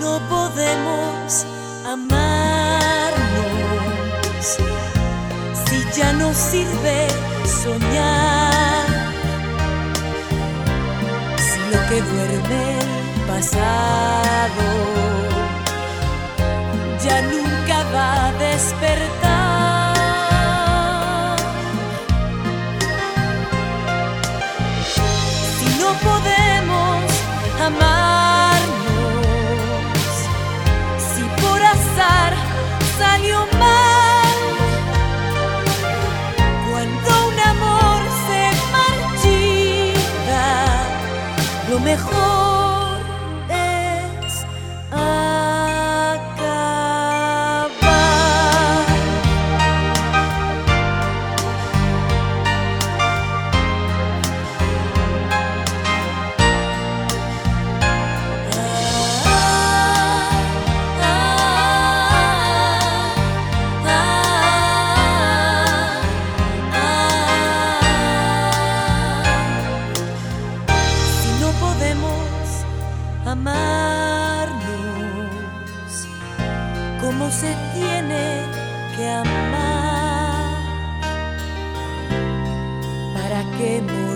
no podemos amarnos, si ya no sirve soñar, si lo que duerme el pasado ya nunca va a despertar. Lo mejor amarnos como se tiene que amar, ¿para qué me